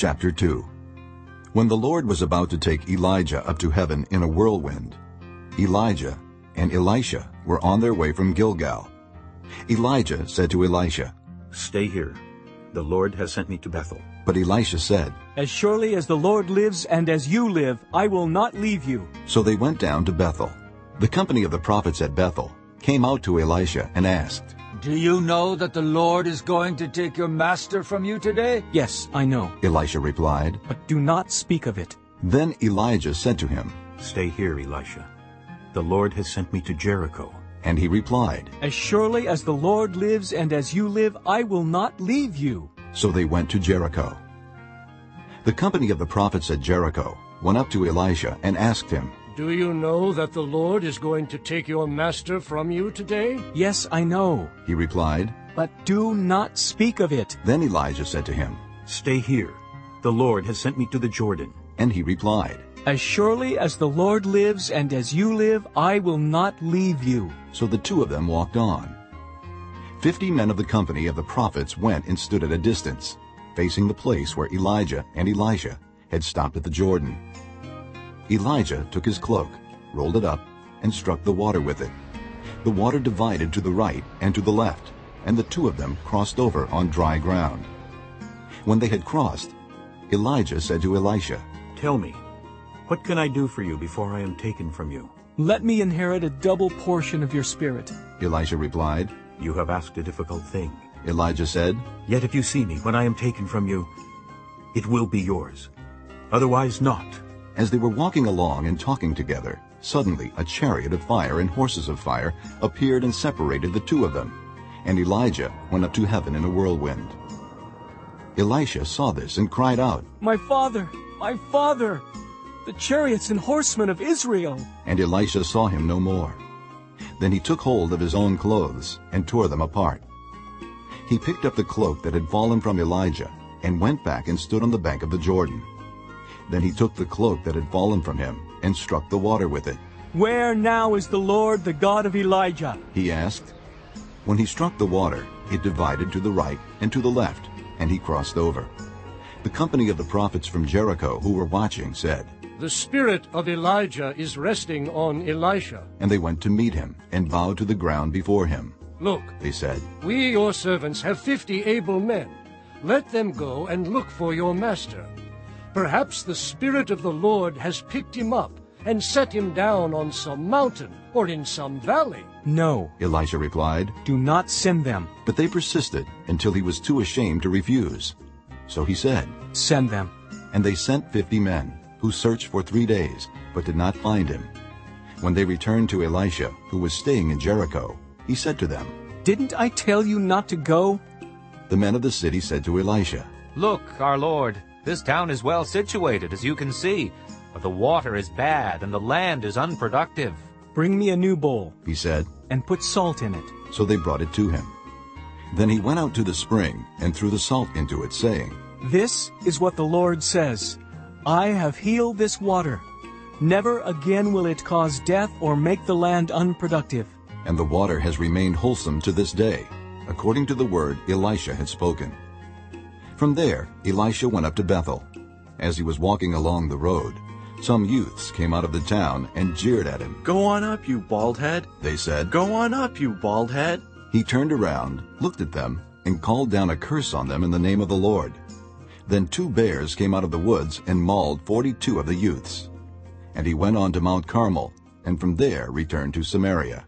Chapter 2 When the Lord was about to take Elijah up to heaven in a whirlwind, Elijah and Elisha were on their way from Gilgal. Elijah said to Elisha, Stay here. The Lord has sent me to Bethel. But Elisha said, As surely as the Lord lives and as you live, I will not leave you. So they went down to Bethel. The company of the prophets at Bethel came out to Elisha and asked, Do you know that the Lord is going to take your master from you today? Yes, I know, Elisha replied. but do not speak of it. Then Elijah said to him, Stay here, Elisha. The Lord has sent me to Jericho. and he replied. As surely as the Lord lives and as you live, I will not leave you. So they went to Jericho. The company of the prophets at Jericho went up to Elisha and asked him, Do you know that the Lord is going to take your master from you today? Yes, I know, He replied. but do not speak of it. Then Elijah said to him, Stay here. The Lord has sent me to the Jordan. and he replied. As surely as the Lord lives and as you live, I will not leave you. So the two of them walked on. Fifty men of the company of the prophets went and stood at a distance, facing the place where Elijah and Elisha had stopped at the Jordan. Elijah took his cloak, rolled it up, and struck the water with it. The water divided to the right and to the left, and the two of them crossed over on dry ground. When they had crossed, Elijah said to Elisha, Tell me, what can I do for you before I am taken from you? Let me inherit a double portion of your spirit. Elisha replied. You have asked a difficult thing. Elijah said, Yet if you see me when I am taken from you, it will be yours. Otherwise not. As they were walking along and talking together, suddenly a chariot of fire and horses of fire appeared and separated the two of them. And Elijah went up to heaven in a whirlwind. Elisha saw this and cried out, My father, my father, the chariots and horsemen of Israel. and Elisha saw him no more. Then he took hold of his own clothes and tore them apart. He picked up the cloak that had fallen from Elijah and went back and stood on the bank of the Jordan. Then he took the cloak that had fallen from him and struck the water with it. Where now is the Lord, the God of Elijah? he asked. When he struck the water, it divided to the right and to the left, and he crossed over. The company of the prophets from Jericho who were watching said, The spirit of Elijah is resting on Elisha. and they went to meet him and bowed to the ground before him. Look, They said, we, your servants, have fifty able men. Let them go and look for your master. Perhaps the Spirit of the Lord has picked him up and set him down on some mountain or in some valley. No, Elisha replied, do not send them. but they persisted until he was too ashamed to refuse. So he said, Send them. and they sent fifty men, who searched for three days, but did not find him. When they returned to Elisha, who was staying in Jericho, he said to them, Didn't I tell you not to go? The men of the city said to Elisha, Look, our lord, this town is well situated, as you can see, but the water is bad and the land is unproductive. Bring me a new bowl he said. and put salt in it. So they brought it to him. Then he went out to the spring and threw the salt into it, saying, This is what the Lord says. I have healed this water. Never again will it cause death or make the land unproductive. And the water has remained wholesome to this day, according to the word Elisha had spoken. From there Elisha went up to Bethel. As he was walking along the road, some youths came out of the town and jeered at him. Go on up, you bald head. They said, Go on up, you bald head. He turned around, looked at them, and called down a curse on them in the name of the Lord. Then two bears came out of the woods and mauled forty-two of the youths. And he went on to Mount Carmel, and from there returned to Samaria.